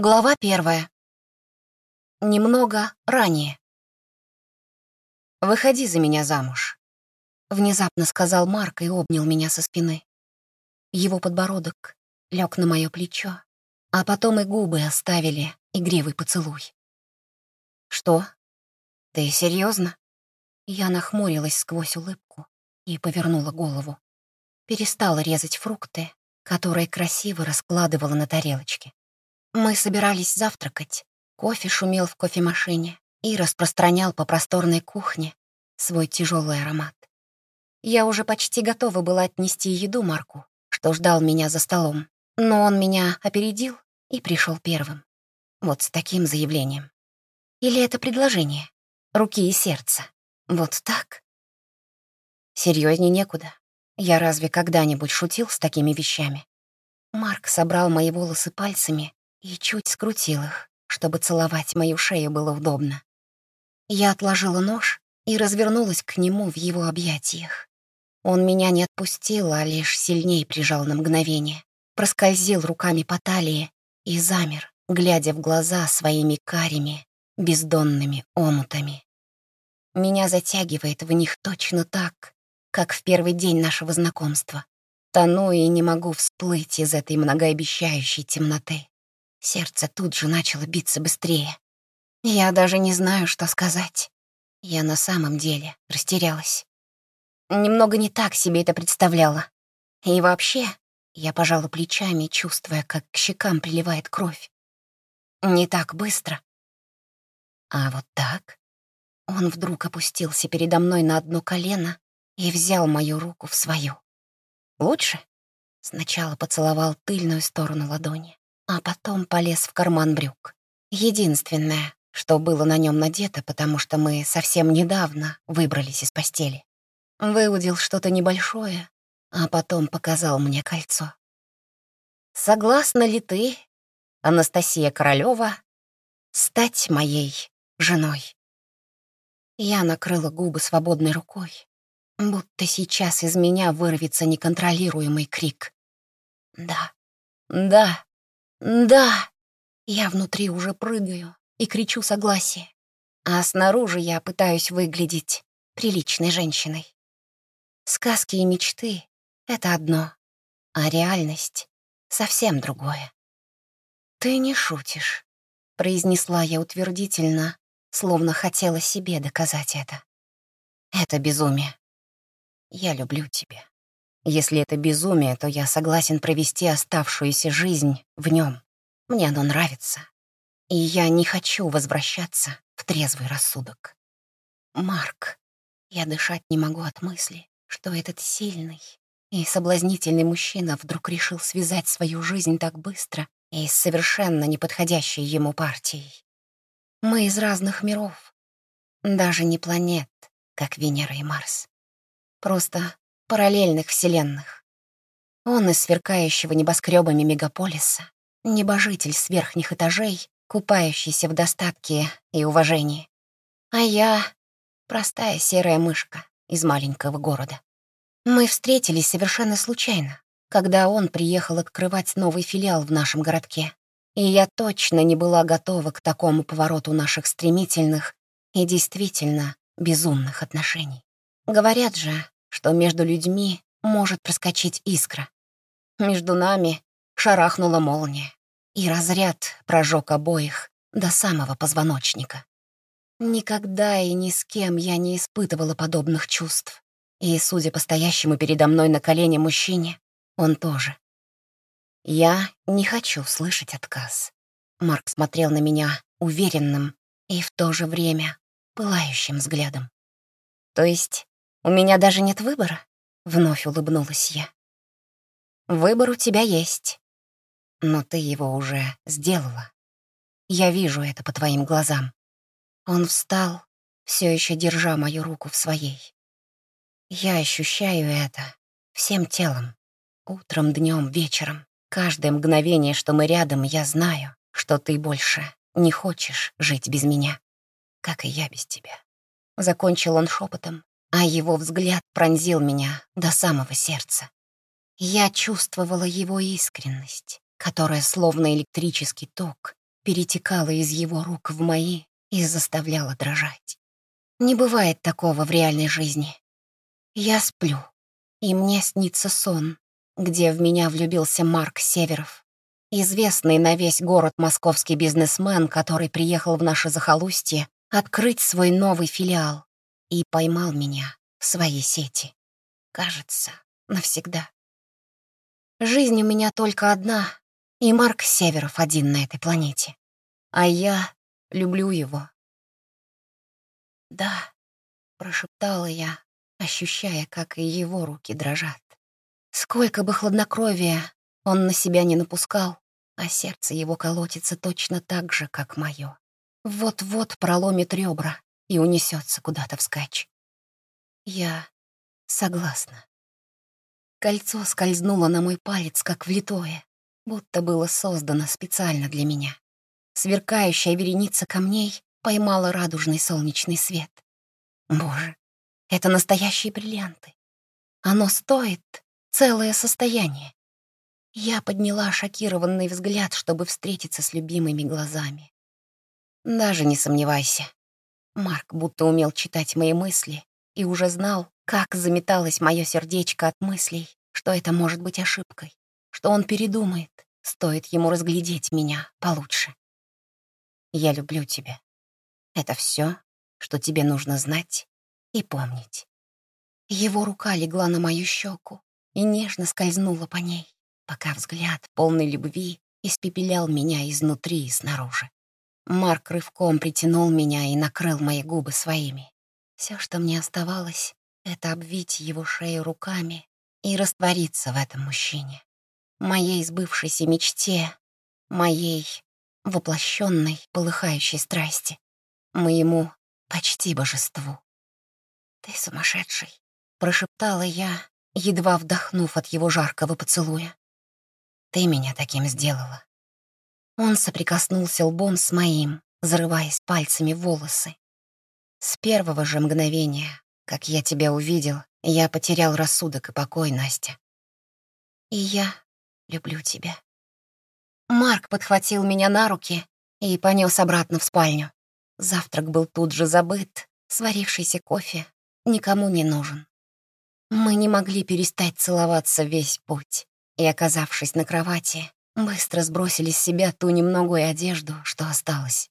Глава первая. Немного ранее. «Выходи за меня замуж», — внезапно сказал Марк и обнял меня со спины. Его подбородок лег на мое плечо, а потом и губы оставили игривый поцелуй. «Что? Ты серьезно? Я нахмурилась сквозь улыбку и повернула голову. Перестала резать фрукты, которые красиво раскладывала на тарелочке. Мы собирались завтракать. Кофе шумел в кофемашине и распространял по просторной кухне свой тяжелый аромат. Я уже почти готова была отнести еду Марку, что ждал меня за столом, но он меня опередил и пришел первым. Вот с таким заявлением. Или это предложение? Руки и сердце. Вот так? Серьезнее некуда. Я разве когда-нибудь шутил с такими вещами? Марк собрал мои волосы пальцами и чуть скрутил их, чтобы целовать мою шею было удобно. Я отложила нож и развернулась к нему в его объятиях. Он меня не отпустил, а лишь сильнее прижал на мгновение, проскользил руками по талии и замер, глядя в глаза своими карими, бездонными омутами. Меня затягивает в них точно так, как в первый день нашего знакомства. Тону и не могу всплыть из этой многообещающей темноты. Сердце тут же начало биться быстрее. Я даже не знаю, что сказать. Я на самом деле растерялась. Немного не так себе это представляла. И вообще, я пожала плечами, чувствуя, как к щекам приливает кровь. Не так быстро. А вот так. Он вдруг опустился передо мной на одно колено и взял мою руку в свою. Лучше? Сначала поцеловал тыльную сторону ладони, а потом полез в карман брюк. Единственное, что было на нем надето, потому что мы совсем недавно выбрались из постели. Выудил что-то небольшое, а потом показал мне кольцо. «Согласна ли ты, Анастасия Королева, стать моей женой?» Я накрыла губы свободной рукой, будто сейчас из меня вырвется неконтролируемый крик. «Да, да, «Да!» Я внутри уже прыгаю и кричу согласие, а снаружи я пытаюсь выглядеть приличной женщиной. Сказки и мечты — это одно, а реальность — совсем другое. «Ты не шутишь», — произнесла я утвердительно, словно хотела себе доказать это. «Это безумие. Я люблю тебя». Если это безумие, то я согласен провести оставшуюся жизнь в нем. Мне оно нравится. И я не хочу возвращаться в трезвый рассудок. Марк, я дышать не могу от мысли, что этот сильный и соблазнительный мужчина вдруг решил связать свою жизнь так быстро и с совершенно неподходящей ему партией. Мы из разных миров, даже не планет, как Венера и Марс. Просто параллельных вселенных. Он из сверкающего небоскребами мегаполиса, небожитель с верхних этажей, купающийся в достатке и уважении. А я — простая серая мышка из маленького города. Мы встретились совершенно случайно, когда он приехал открывать новый филиал в нашем городке. И я точно не была готова к такому повороту наших стремительных и действительно безумных отношений. Говорят же, что между людьми может проскочить искра. Между нами шарахнула молния, и разряд прожег обоих до самого позвоночника. Никогда и ни с кем я не испытывала подобных чувств. И, судя по стоящему передо мной на колене мужчине, он тоже. Я не хочу слышать отказ. Марк смотрел на меня уверенным и в то же время пылающим взглядом. То есть у меня даже нет выбора, вновь улыбнулась я. Выбор у тебя есть, но ты его уже сделала. Я вижу это по твоим глазам. Он встал, все еще держа мою руку в своей. Я ощущаю это всем телом, утром, днем, вечером. Каждое мгновение, что мы рядом, я знаю, что ты больше не хочешь жить без меня, как и я без тебя. Закончил он шепотом, а его взгляд пронзил меня до самого сердца. Я чувствовала его искренность, которая, словно электрический ток, перетекала из его рук в мои и заставляла дрожать. Не бывает такого в реальной жизни. Я сплю, и мне снится сон, где в меня влюбился Марк Северов, известный на весь город московский бизнесмен, который приехал в наше захолустье открыть свой новый филиал и поймал меня в своей сети. Кажется, навсегда. Жизнь у меня только одна, и Марк Северов один на этой планете. А я люблю его. «Да», — прошептала я, ощущая, как и его руки дрожат. Сколько бы хладнокровия он на себя не напускал, а сердце его колотится точно так же, как мое. Вот-вот проломит ребра и унесется куда-то вскачь. Я согласна. Кольцо скользнуло на мой палец, как влитое, будто было создано специально для меня. Сверкающая вереница камней поймала радужный солнечный свет. Боже, это настоящие бриллианты. Оно стоит целое состояние. Я подняла шокированный взгляд, чтобы встретиться с любимыми глазами. Даже не сомневайся. Марк будто умел читать мои мысли и уже знал, как заметалось мое сердечко от мыслей, что это может быть ошибкой, что он передумает, стоит ему разглядеть меня получше. Я люблю тебя. Это все, что тебе нужно знать и помнить. Его рука легла на мою щеку и нежно скользнула по ней, пока взгляд, полный любви, испепелял меня изнутри и снаружи. Марк рывком притянул меня и накрыл мои губы своими. Все, что мне оставалось, — это обвить его шею руками и раствориться в этом мужчине. Моей сбывшейся мечте, моей воплощенной полыхающей страсти, моему почти божеству. «Ты сумасшедший», — прошептала я, едва вдохнув от его жаркого поцелуя. «Ты меня таким сделала». Он соприкоснулся лбом с моим, зарываясь пальцами в волосы. С первого же мгновения, как я тебя увидел, я потерял рассудок и покой, Настя. И я люблю тебя. Марк подхватил меня на руки и понес обратно в спальню. Завтрак был тут же забыт, сварившийся кофе никому не нужен. Мы не могли перестать целоваться весь путь, и, оказавшись на кровати, быстро сбросили с себя ту немногую одежду, что осталось.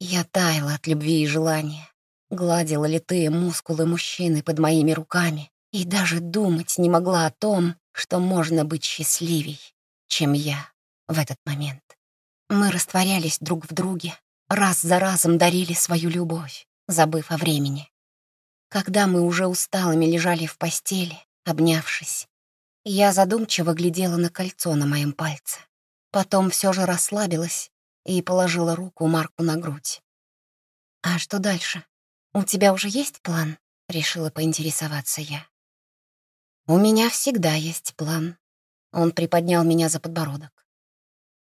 Я таяла от любви и желания, гладила литые мускулы мужчины под моими руками и даже думать не могла о том, что можно быть счастливей, чем я в этот момент. Мы растворялись друг в друге, раз за разом дарили свою любовь, забыв о времени. Когда мы уже усталыми лежали в постели, обнявшись, я задумчиво глядела на кольцо на моем пальце. Потом все же расслабилась и положила руку Марку на грудь. «А что дальше? У тебя уже есть план?» — решила поинтересоваться я. «У меня всегда есть план». Он приподнял меня за подбородок.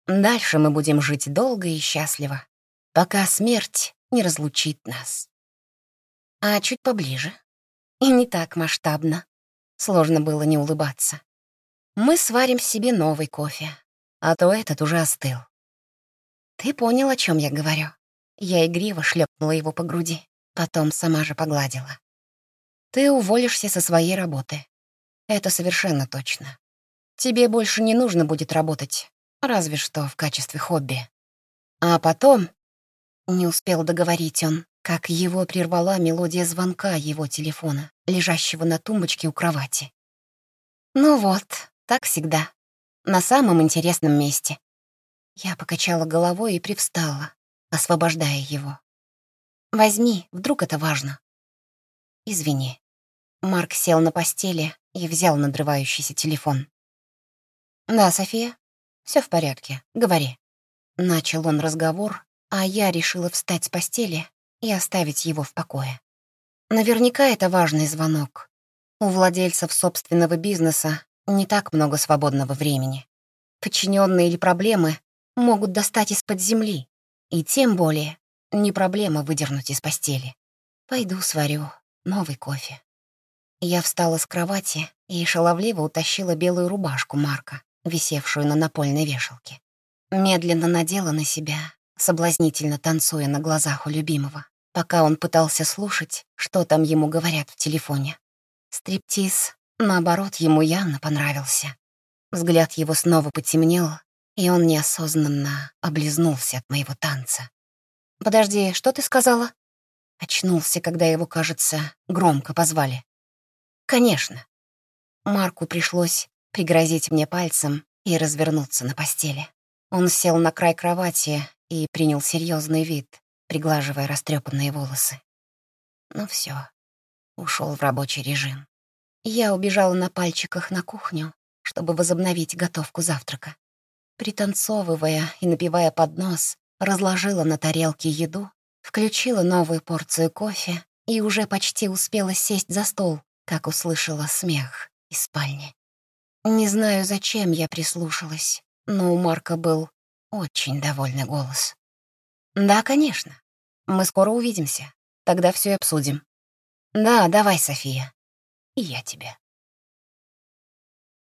«Дальше мы будем жить долго и счастливо, пока смерть не разлучит нас. А чуть поближе. И не так масштабно. Сложно было не улыбаться. Мы сварим себе новый кофе, а то этот уже остыл. Ты понял, о чем я говорю? Я игриво шлепнула его по груди, потом сама же погладила. Ты уволишься со своей работы. Это совершенно точно. Тебе больше не нужно будет работать, разве что в качестве хобби. А потом... Не успел договорить он, как его прервала мелодия звонка его телефона, лежащего на тумбочке у кровати. Ну вот, так всегда. На самом интересном месте. Я покачала головой и привстала, освобождая его. «Возьми, вдруг это важно». «Извини». Марк сел на постели и взял надрывающийся телефон. «Да, София, все в порядке, говори». Начал он разговор, а я решила встать с постели и оставить его в покое. Наверняка это важный звонок. У владельцев собственного бизнеса не так много свободного времени. Подчиненные или проблемы могут достать из-под земли, и тем более не проблема выдернуть из постели. Пойду сварю новый кофе. Я встала с кровати и шаловливо утащила белую рубашку Марка, висевшую на напольной вешалке. Медленно надела на себя, соблазнительно танцуя на глазах у любимого, пока он пытался слушать, что там ему говорят в телефоне. Стриптиз, наоборот, ему явно понравился. Взгляд его снова потемнел, и он неосознанно облизнулся от моего танца. «Подожди, что ты сказала?» Очнулся, когда его, кажется, громко позвали. «Конечно». Марку пришлось пригрозить мне пальцем и развернуться на постели. Он сел на край кровати и принял серьезный вид, приглаживая растрепанные волосы. Ну все, ушел в рабочий режим. Я убежала на пальчиках на кухню, чтобы возобновить готовку завтрака. Пританцовывая и напивая под нос, разложила на тарелке еду, включила новую порцию кофе и уже почти успела сесть за стол, как услышала смех из спальни. Не знаю, зачем я прислушалась, но у Марка был очень довольный голос. «Да, конечно. Мы скоро увидимся. Тогда все обсудим». «Да, давай, София. И я тебя».